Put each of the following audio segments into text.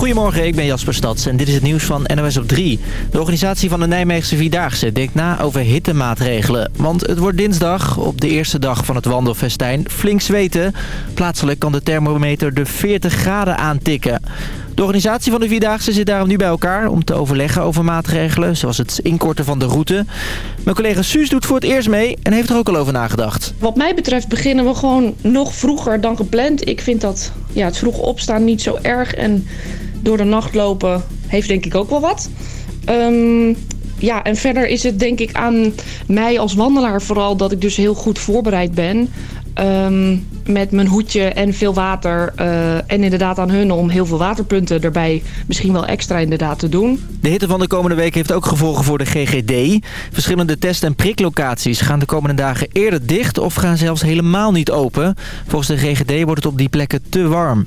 Goedemorgen, ik ben Jasper Stads en dit is het nieuws van NOS op 3. De organisatie van de Nijmeegse Vierdaagse denkt na over hittemaatregelen. Want het wordt dinsdag, op de eerste dag van het wandelfestijn, flink zweten. Plaatselijk kan de thermometer de 40 graden aantikken. De organisatie van de Vierdaagse zit daarom nu bij elkaar om te overleggen over maatregelen, zoals het inkorten van de route. Mijn collega Suus doet voor het eerst mee en heeft er ook al over nagedacht. Wat mij betreft beginnen we gewoon nog vroeger dan gepland. Ik vind dat ja, het vroeg opstaan niet zo erg en door de nacht lopen heeft denk ik ook wel wat. Ehm, ja, en verder is het denk ik aan mij als wandelaar vooral dat ik dus heel goed voorbereid ben. Ehm, met mijn hoedje en veel water. eh, en inderdaad aan hun om heel veel waterpunten erbij misschien wel extra inderdaad te doen. De hitte van de komende week heeft ook gevolgen voor de GGD. Verschillende test- en priklocaties gaan de komende dagen eerder dicht of gaan zelfs helemaal niet open. Volgens de GGD wordt het op die plekken te warm.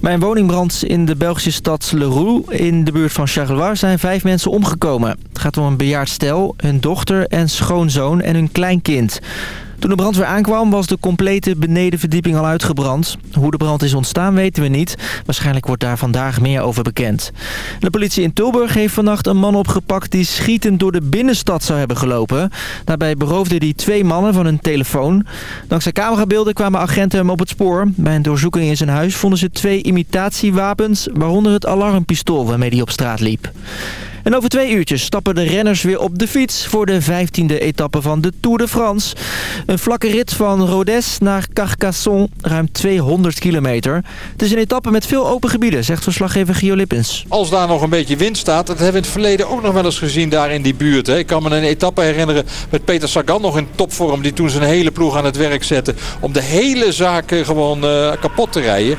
Bij een woningbrand in de Belgische stad Leroux in de buurt van Charleroi zijn vijf mensen omgekomen. Het gaat om een bejaard stel, hun dochter en schoonzoon en hun kleinkind. Toen de brandweer aankwam was de complete benedenverdieping al uitgebrand. Hoe de brand is ontstaan weten we niet. Waarschijnlijk wordt daar vandaag meer over bekend. De politie in Tilburg heeft vannacht een man opgepakt die schietend door de binnenstad zou hebben gelopen. Daarbij beroofde hij twee mannen van hun telefoon. Dankzij camerabeelden kwamen agenten hem op het spoor. Bij een doorzoeking in zijn huis vonden ze twee imitatiewapens, waaronder het alarmpistool waarmee hij op straat liep. En over twee uurtjes stappen de renners weer op de fiets voor de 15e etappe van de Tour de France. Een vlakke rit van Rodez naar Carcassonne, ruim 200 kilometer. Het is een etappe met veel open gebieden, zegt verslaggever Gio Lippens. Als daar nog een beetje wind staat, dat hebben we in het verleden ook nog wel eens gezien daar in die buurt. Hè. Ik kan me een etappe herinneren met Peter Sagan nog in topvorm. Die toen zijn hele ploeg aan het werk zette om de hele zaak eh, gewoon eh, kapot te rijden.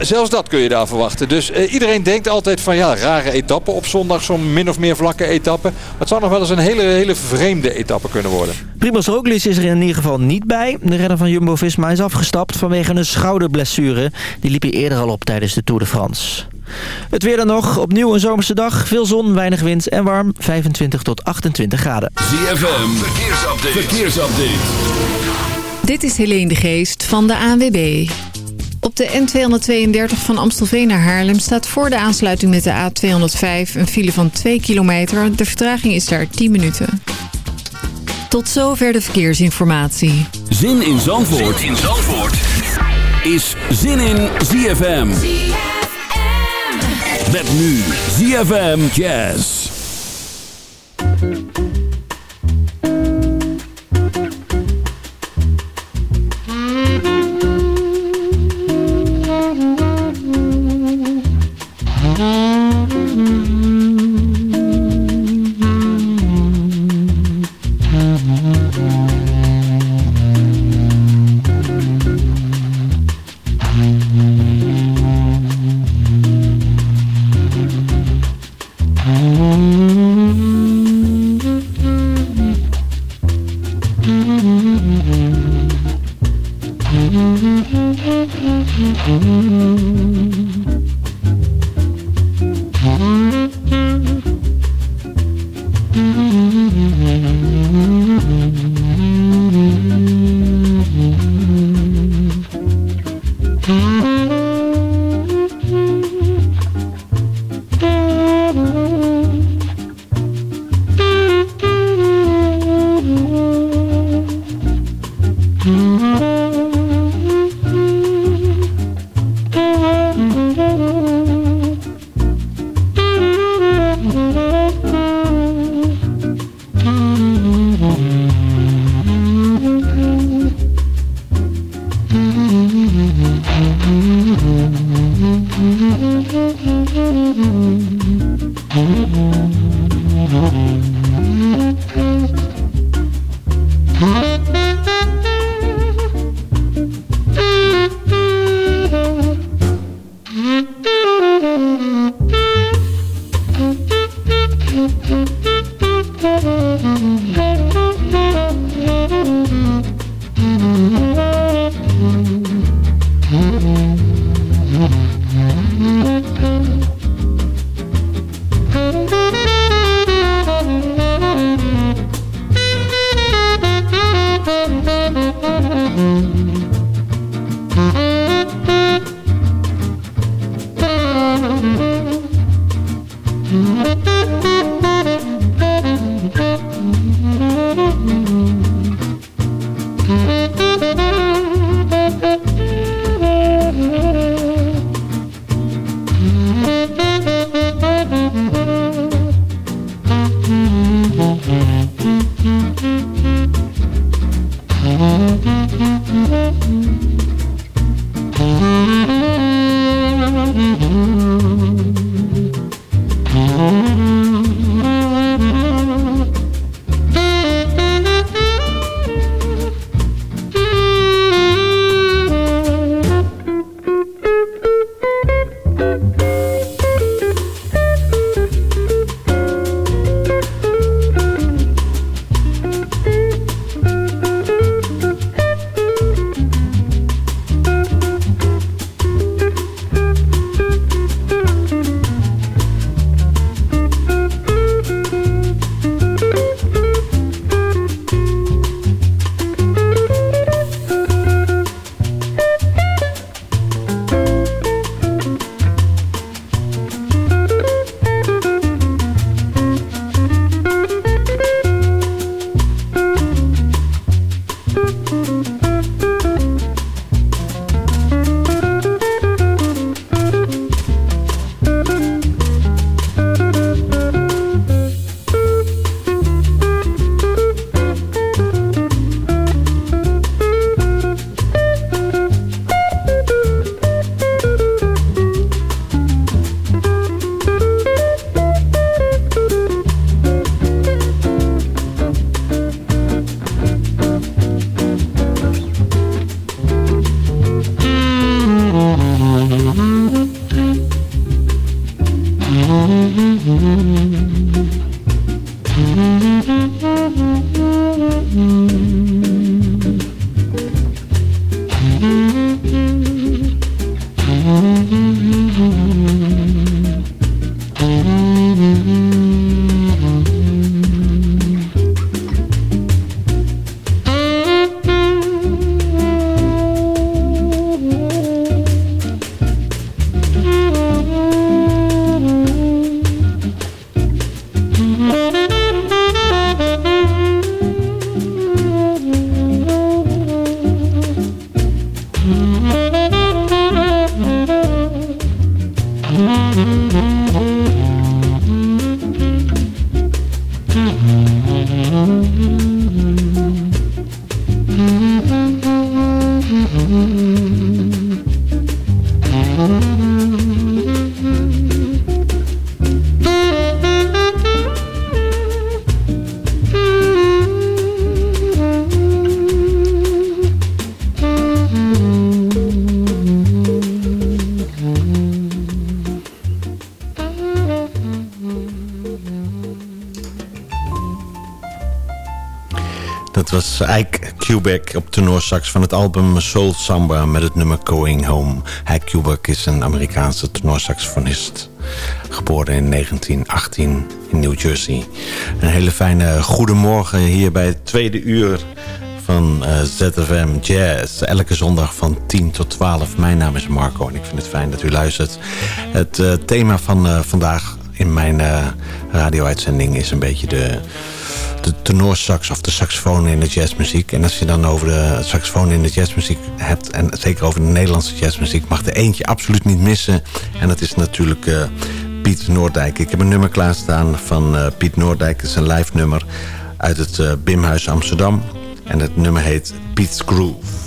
Zelfs dat kun je daar verwachten. Dus eh, iedereen denkt altijd van ja, rare etappe op zondag. Zo'n min of meer vlakke etappe. Het zou nog wel eens een hele, hele vreemde etappe kunnen worden. Primoz Roglic is er in ieder geval niet bij. De renner van Jumbo-Visma is afgestapt vanwege een schouderblessure. Die liep hij eerder al op tijdens de Tour de France. Het weer dan nog. Opnieuw een zomerse dag. Veel zon, weinig wind en warm. 25 tot 28 graden. ZFM, verkeersupdate. verkeersupdate. Dit is Helene de Geest van de ANWB. Op de N232 van Amstelveen naar Haarlem staat voor de aansluiting met de A205 een file van 2 kilometer. De vertraging is daar 10 minuten. Tot zover de verkeersinformatie. Zin in Zandvoort, zin in Zandvoort. is Zin in ZFM. Met nu ZFM Jazz. Dat was Ike Kubek op tenorsax van het album Soul Samba met het nummer Going Home. Ike Kubek is een Amerikaanse tenorsaxofonist. Geboren in 1918 in New Jersey. Een hele fijne goedemorgen hier bij het tweede uur van uh, ZFM Jazz. Elke zondag van 10 tot 12. Mijn naam is Marco en ik vind het fijn dat u luistert. Het uh, thema van uh, vandaag in mijn radio-uitzending is een beetje de de tenorsax of de saxofoon in de jazzmuziek. En als je dan over de saxofoon in de jazzmuziek hebt... en zeker over de Nederlandse jazzmuziek... mag er eentje absoluut niet missen. En dat is natuurlijk uh, Piet Noordijk. Ik heb een nummer klaarstaan van uh, Piet Noordijk. Het is een live nummer uit het uh, Bimhuis Amsterdam. En het nummer heet Piet's Groove.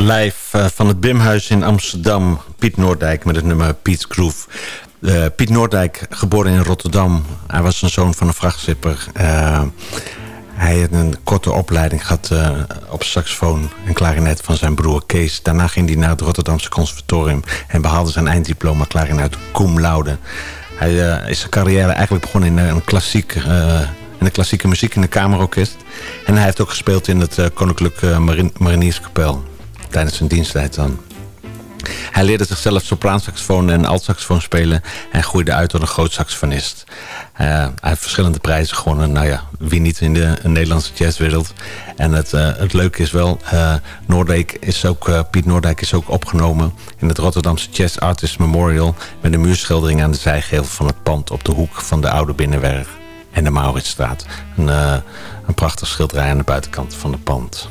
Live uh, van het Bimhuis in Amsterdam. Piet Noordijk met het nummer Piet's Groove. Uh, Piet Noordijk, geboren in Rotterdam. Hij was een zoon van een vrachtschipper. Uh, hij had een korte opleiding gehad op saxofoon en klarinet van zijn broer Kees. Daarna ging hij naar het Rotterdamse conservatorium... en behaalde zijn einddiploma klarinet cum laude. Hij is zijn carrière eigenlijk begonnen in een klassiek... in de klassieke muziek in de kamerorkest. En hij heeft ook gespeeld in het Koninklijke Marin Marinierskapel tijdens zijn diensttijd dan. Hij leerde zichzelf sopraansaxofoon en altsaxofoon spelen en groeide uit tot een groot saxofonist. Uh, hij heeft verschillende prijzen gewonnen. Nou ja, wie niet in de Nederlandse jazzwereld. En het, uh, het leuke is wel, uh, is ook, Piet Noordijk is ook opgenomen in het Rotterdamse Jazz Artist Memorial met een muurschildering aan de zijgevel van het pand op de hoek van de Oude Binnenwerf en de Mauritsstraat. Een, een prachtig schilderij aan de buitenkant van het pand.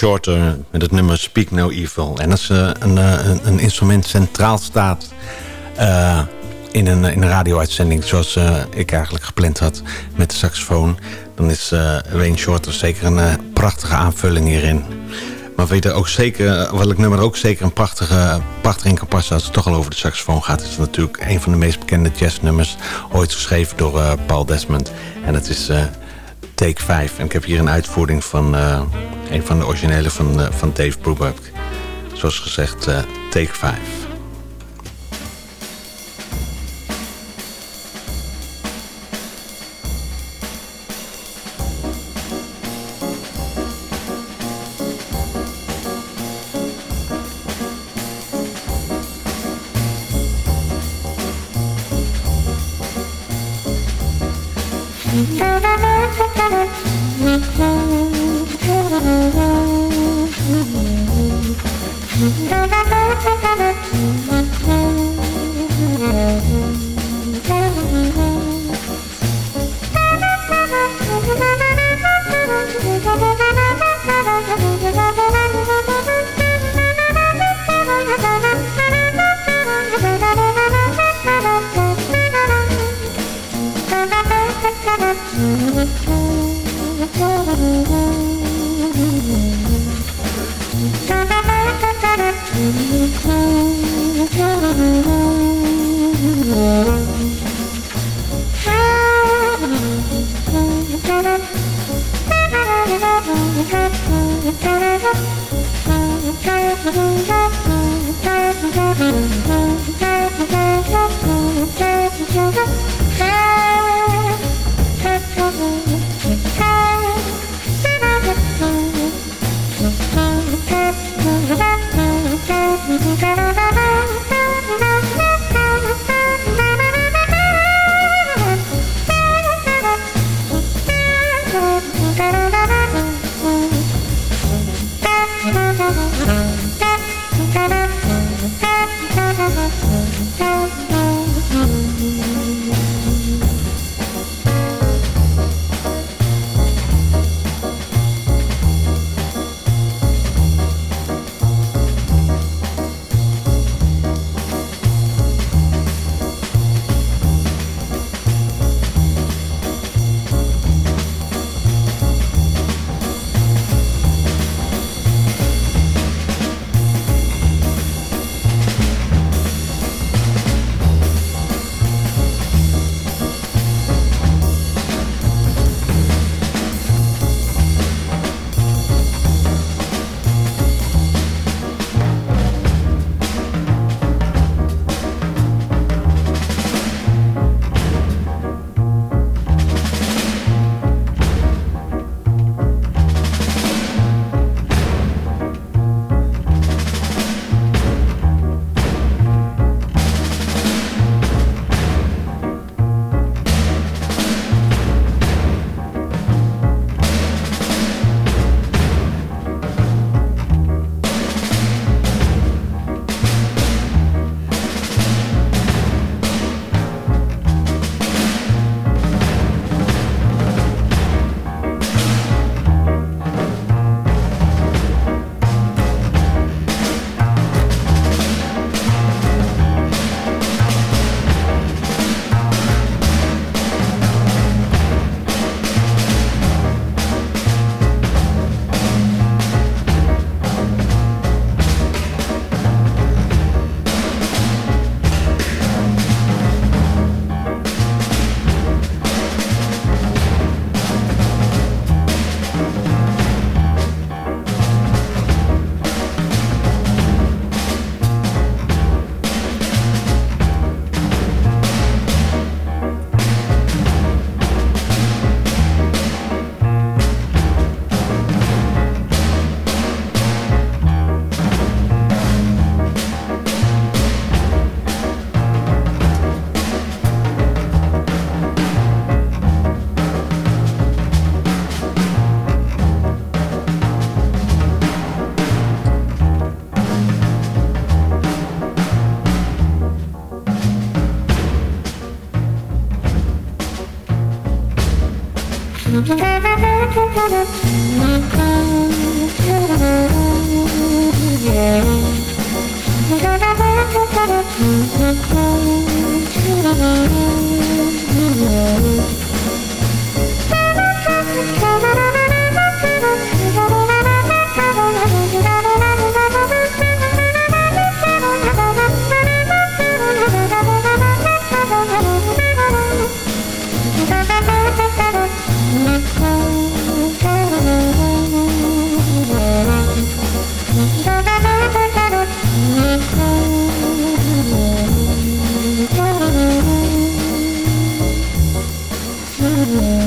Shorter met het nummer Speak No Evil. En als uh, een, een, een, instrument centraal staat in een, in een radio-uitzending... zoals ik eigenlijk gepland had met de saxofoon... dan is Wayne Shorter zeker een prachtige aanvulling hierin. Maar weet je ook zeker, welk nummer ook zeker een prachtige, prachtig in kan passen... als het toch al over de saxofoon gaat... is natuurlijk een van de meest bekende jazznummers... ooit geschreven door Paul Desmond. En dat is... Take 5. En ik heb hier een uitvoering van uh, een van de originele van, uh, van Dave Brubeck. Zoals gezegd, uh, Take 5. Thank you. Mm-hmm.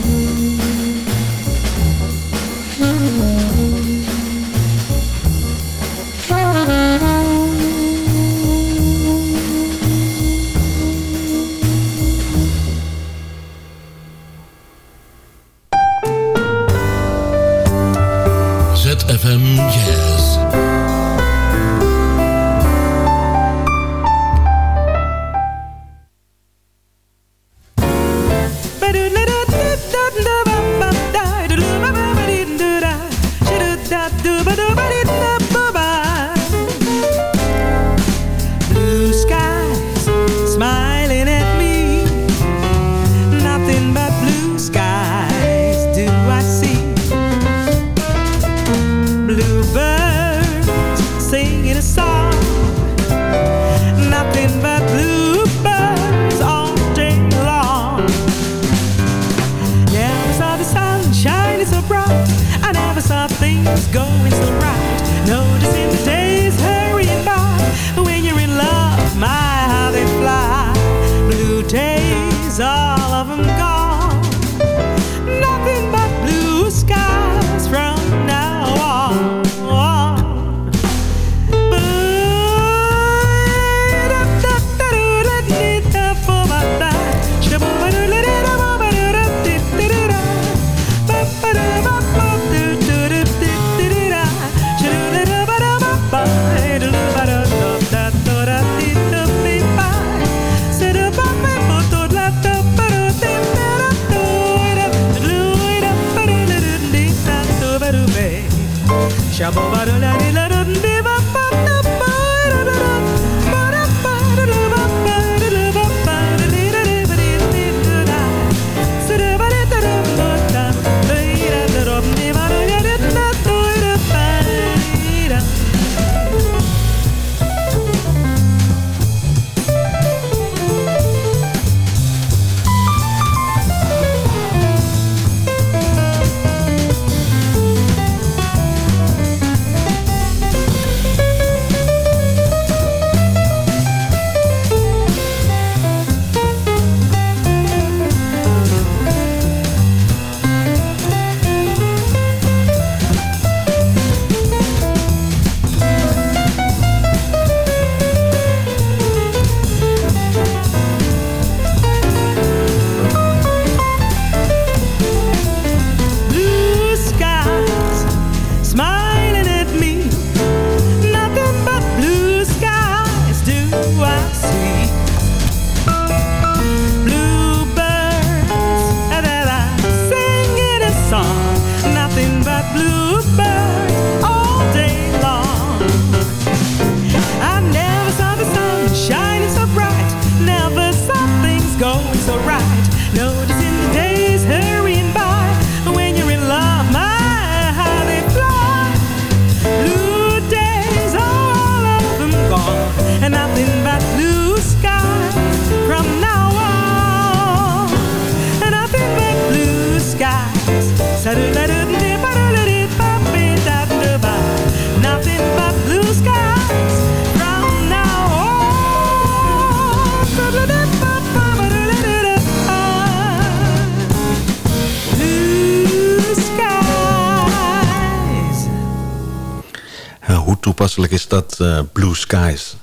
toepasselijk is dat eh, Blue Skies.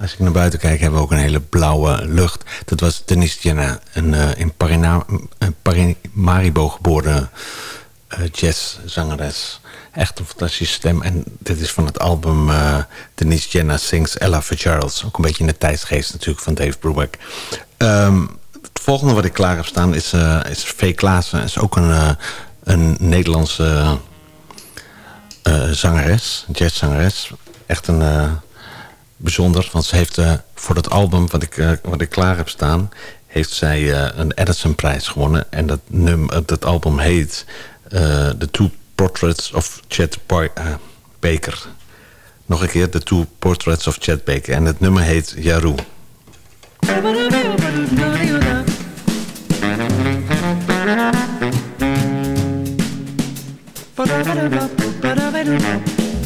Als ik naar buiten kijk, hebben we ook een hele blauwe lucht. Dat was Denise Jenna, een eh, in Paramaribo geboren uh, jazzzangeres. Echt een fantastische stem. En dit is van het album Denise Jenna Sings Ella Fitzgerald. Ook een beetje in de tijdsgeest natuurlijk van Dave Brubeck. Ehm, het volgende wat ik klaar heb staan is, is V. Klaassen. is ook een, een Nederlandse eh, zangeres, jazzzangeres. Echt een eh, bijzonder, want ze heeft eh, voor dat album wat ik, wat ik klaar heb staan... heeft zij een Edison-prijs gewonnen. En dat, dat album heet The Two Portraits of Chet Baker. Nog een keer, The Two Portraits of Chet Baker. En het nummer heet Ba-da-ba-da-ba.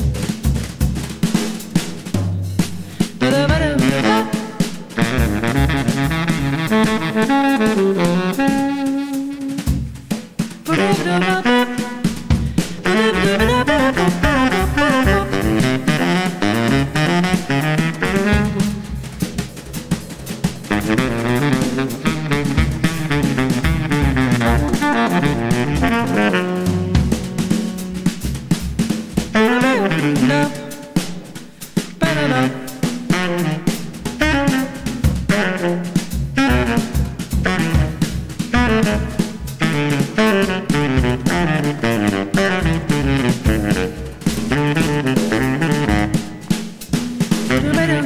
Yaru.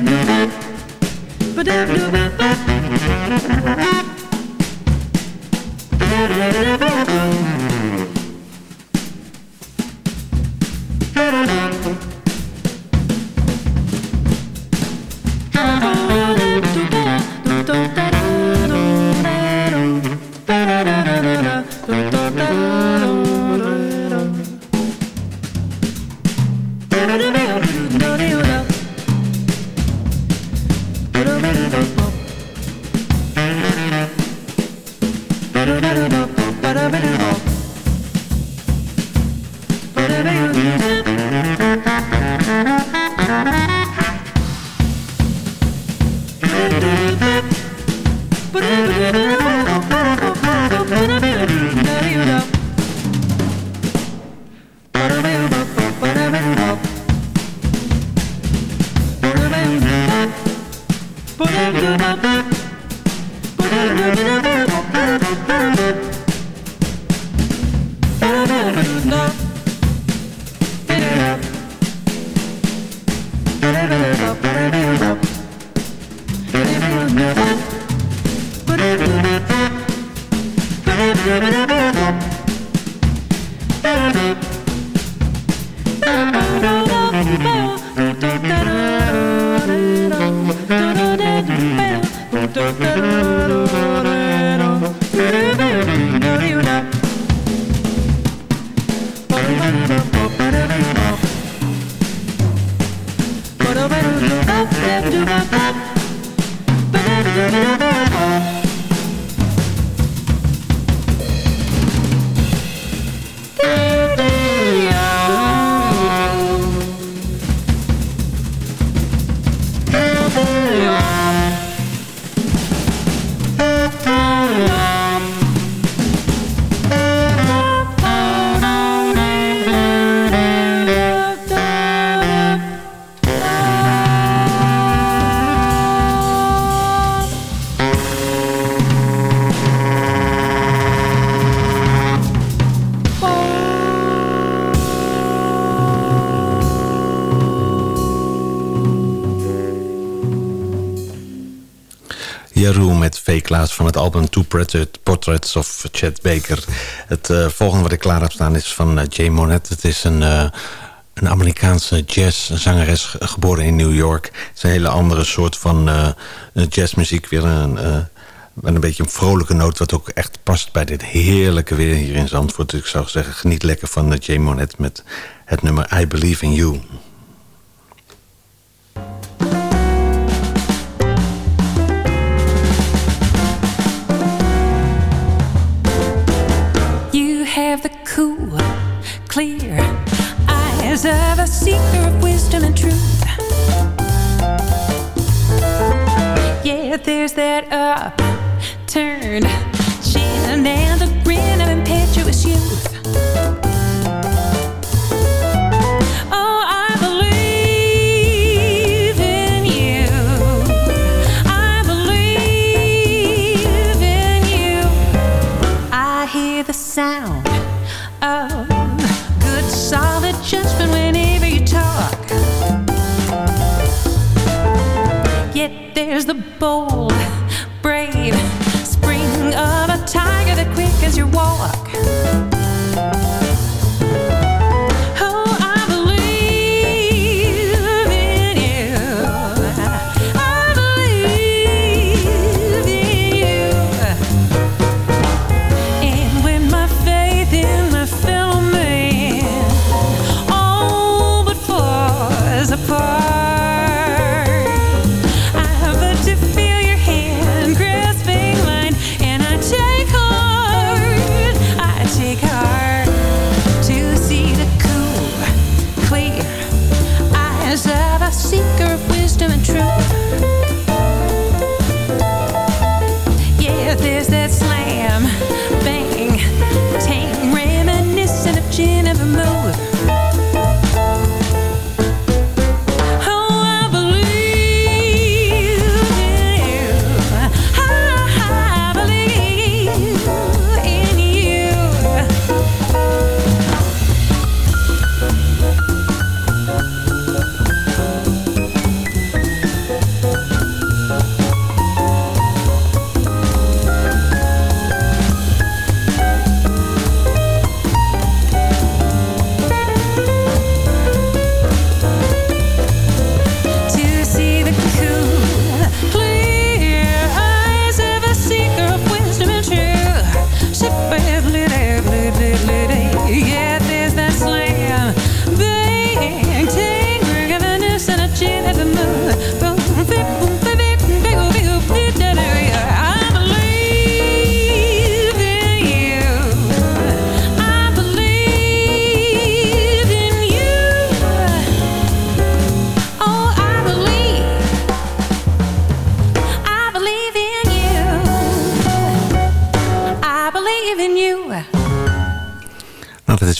Jeroen van het album Two Portraits of Chet Baker. Het eh, volgende wat ik klaar heb staan is van eh, Jay Monet. Het is een, eh, een Amerikaanse jazzzangeres ge- geboren in New York. Het is een hele andere soort van jazzmuziek. Weer een, met een beetje een vrolijke noot... wat ook echt past bij dit heerlijke weer hier in Zandvoort. Dus ik zou zeggen, geniet lekker van Jay Monet... met het nummer I Believe in. You of a seeker of wisdom and truth. Yeah, there's that upturned chin and the grin of impetuous youth. Yet there's the bold, brave spring of a tiger that quick as your walk.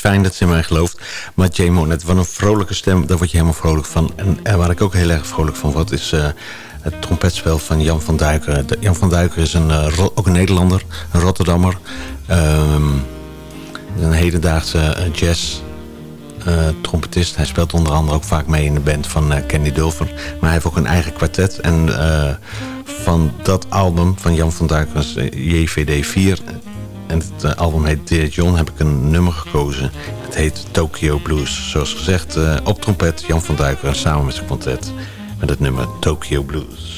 Fijn dat ze in mij gelooft. Maar Jay Monet, wat een vrolijke stem, daar word je helemaal vrolijk van. En, en waar ik ook heel erg vrolijk van word, is eh, het trompetspel van Jan van Duiker. De- Jan van Duiker is een, eh, ook een Nederlander, een Rotterdammer. Ehm, een hedendaagse eh, jazz trompetist. Hij speelt onder andere ook vaak mee in de band van eh, Kenny Dulfer. Maar hij heeft ook een eigen kwartet. En van dat album van Jan van Duikers, JVD 4... en het eh, album heet Dear John, heb ik een nummer gekozen. Het heet Tokyo Blues. Zoals gezegd, eh, op trompet Jan van Duiker samen met zijn kwartet... met het nummer Tokyo Blues.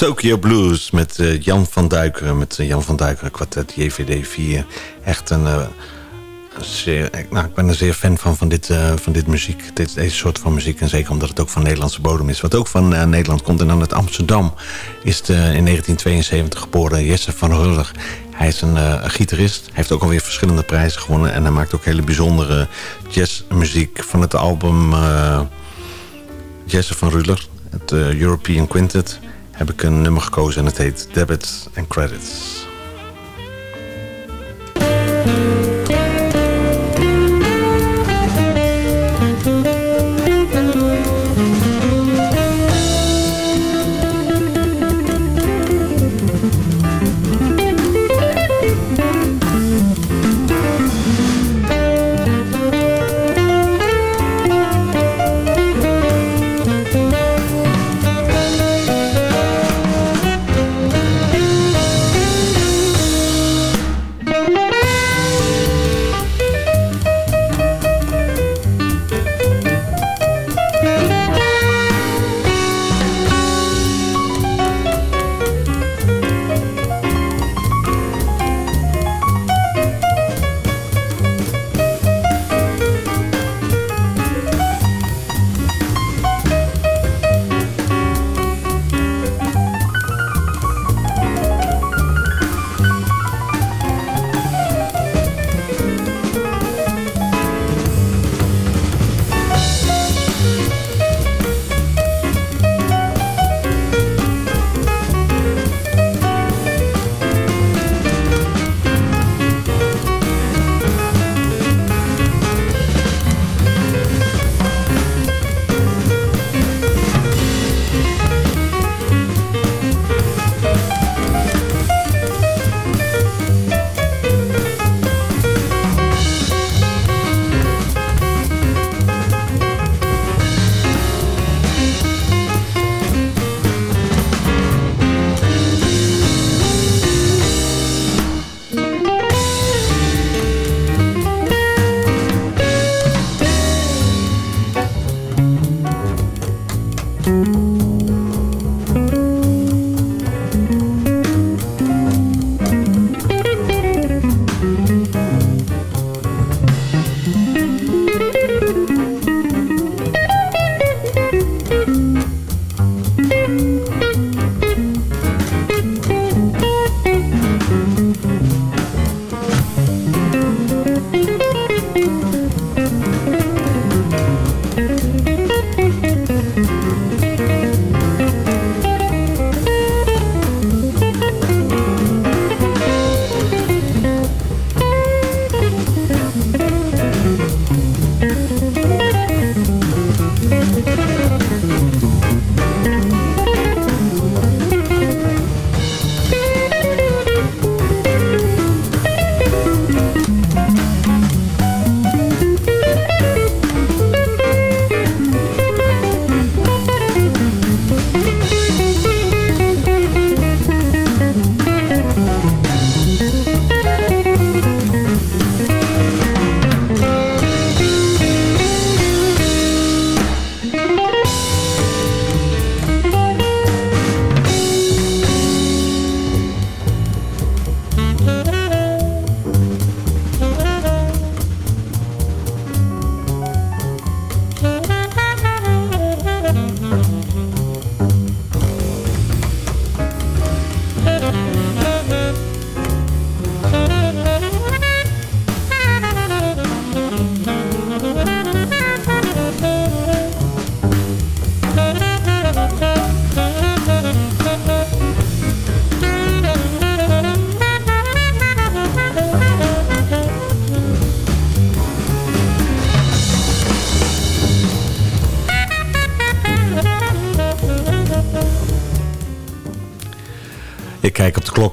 Tokyo Blues met eh, Jan van Duikeren. Met eh, Jan van Duikeren kwartet JVD 4. Echt een... eh, zeer, nou, ik ben er zeer fan van, van, dit, van dit muziek. Dit, deze soort van muziek. En zeker omdat het ook van Nederlandse bodem is. Wat ook van Nederland komt. En dan uit Amsterdam is in 1972 geboren Jesse van Ruller. Hij is een, gitarist. Hij heeft ook alweer verschillende prijzen gewonnen. En hij maakt ook hele bijzondere jazzmuziek van het album Jesse van Ruller. Het European Quintet. Heb ik een nummer gekozen en het heet Debits and Credits.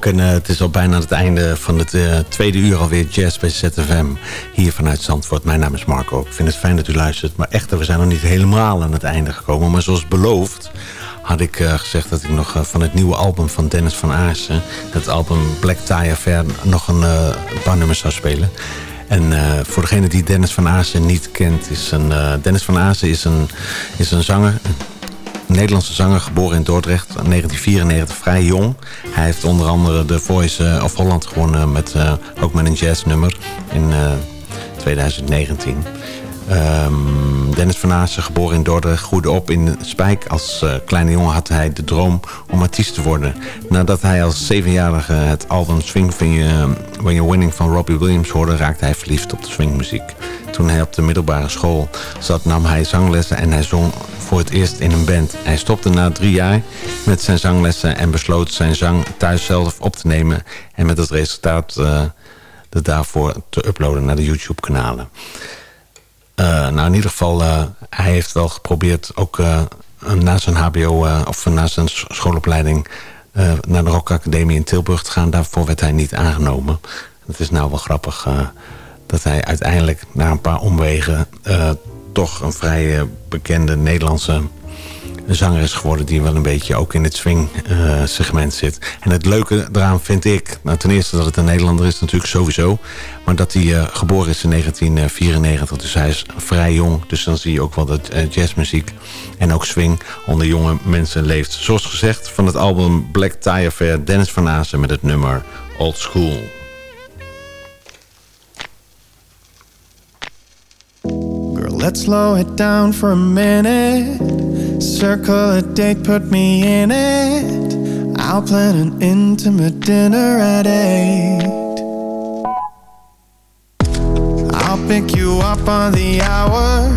En eh, het is al bijna het einde van het eh, tweede uur alweer Jazz bij ZFM. Hier vanuit Zandvoort. Mijn naam is Marco. Ik vind het fijn dat u luistert. Maar echter, we zijn nog niet helemaal aan het einde gekomen. Maar zoals beloofd had ik eh, gezegd dat ik nog van het nieuwe album van Dennis van Aarsen... het album Black Tie Affair nog een, een paar nummers zou spelen. En voor degene die Dennis van Aarsen niet kent... Is een, Dennis van Aarsen is een, is een zanger, Nederlandse zanger, geboren in Dordrecht in 1994, vrij jong. Hij heeft onder andere de Voice eh, of Holland gewonnen, met, eh, ook met een jazznummer in eh, 2019. Ehm, Dennis van Aassen, geboren in Dordrecht, groeide op in Spijk. Als eh, kleine jongen had hij de droom om artiest te worden. Nadat hij als zevenjarige het album Swing You, When You're Winning van Robbie Williams hoorde... raakte hij verliefd op de swingmuziek. Toen hij op de middelbare school zat, nam hij zanglessen en hij zong voor het eerst in een band. Hij stopte na drie jaar met zijn zanglessen en besloot zijn zang thuis zelf op te nemen... en met het resultaat uh, daarvoor te uploaden naar de YouTube-kanalen. Uh, nou, in ieder geval, uh, hij heeft wel geprobeerd ook na zijn hbo of na zijn schoolopleiding naar de Rock Academie in Tilburg te gaan. Daarvoor werd hij niet aangenomen. Het is nou wel grappig dat hij uiteindelijk na een paar omwegen toch een vrij bekende Nederlandse zanger is geworden... die wel een beetje ook in het swing-segment uh, zit. En het leuke eraan vind ik... Nou, ten eerste dat het een Nederlander is natuurlijk sowieso... maar dat hij uh, geboren is in 1994. Dus hij is vrij jong. Dus dan zie je ook wel dat jazzmuziek en ook swing... onder jonge mensen leeft. Zoals gezegd van het album Black Tie Affair... Dennis van Azen met het nummer Old School. Let's slow it down for a minute. Circle a date, put me in it. I'll plan an intimate dinner at eight. I'll pick you up on the hour.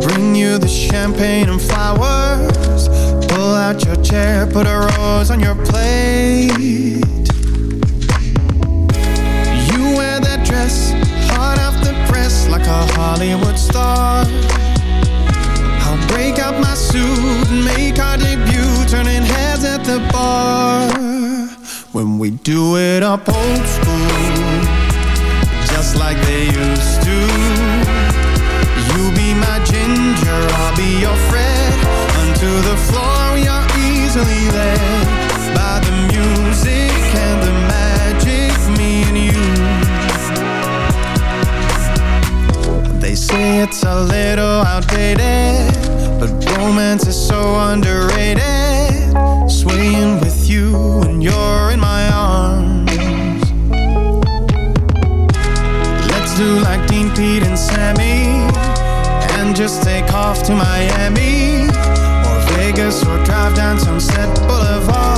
Bring you the champagne and flowers. Pull out your chair, put a rose on your plate. Press, like a Hollywood star. I'll break out my suit and make our debut, turning heads at the bar. When we do it up old school, just like they used to. You be my ginger, I'll be your Fred. Onto the floor we are easily led it's a little outdated but romance is so underrated. Swaying with you when you're in my arms. Let's do like Dean, Pete and Sammy And just take off to Miami Or Vegas or drive down Sunset Boulevard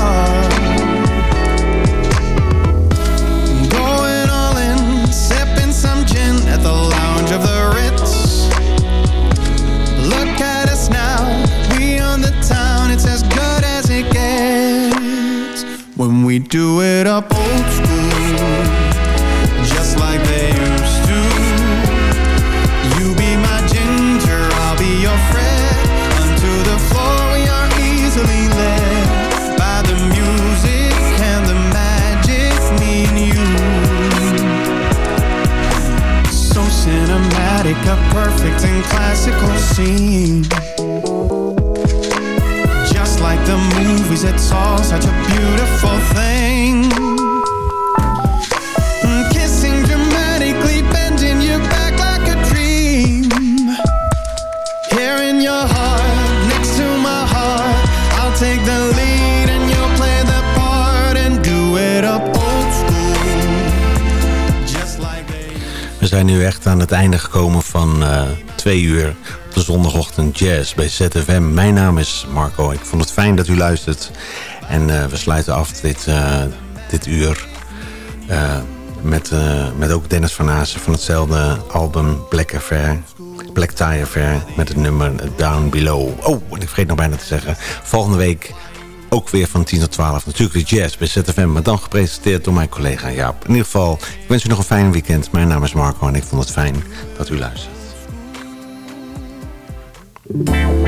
we do it up old school, just like they used to. You be my ginger, I'll be your Fred. Onto the floor we are easily led by the music and the magic, me and you. So cinematic, a perfect and classical scene. Movies, it's all such a beautiful thing. Kissing dramatically, bending your back like a dream. Here in your heart, next to my heart, I'll take the lead and you'll play the part and do it up old school. Just like We zijn nu echt aan het einde gekomen van uh, twee uur zondagochtend jazz bij ZFM. Mijn naam is Marco. Ik vond het fijn dat u luistert. En uh, we sluiten af dit, uh, dit uur uh, met, met ook Dennis van Azen van hetzelfde album Black Affair. Black Tie Affair met het nummer Down Below. Oh, en ik vergeet nog bijna te zeggen. Volgende week ook weer van 10 tot 12. Natuurlijk de jazz bij ZFM, maar dan gepresenteerd door mijn collega Jaap. In ieder geval, ik wens u nog een fijn weekend. Mijn naam is Marco en ik vond het fijn dat u luistert. It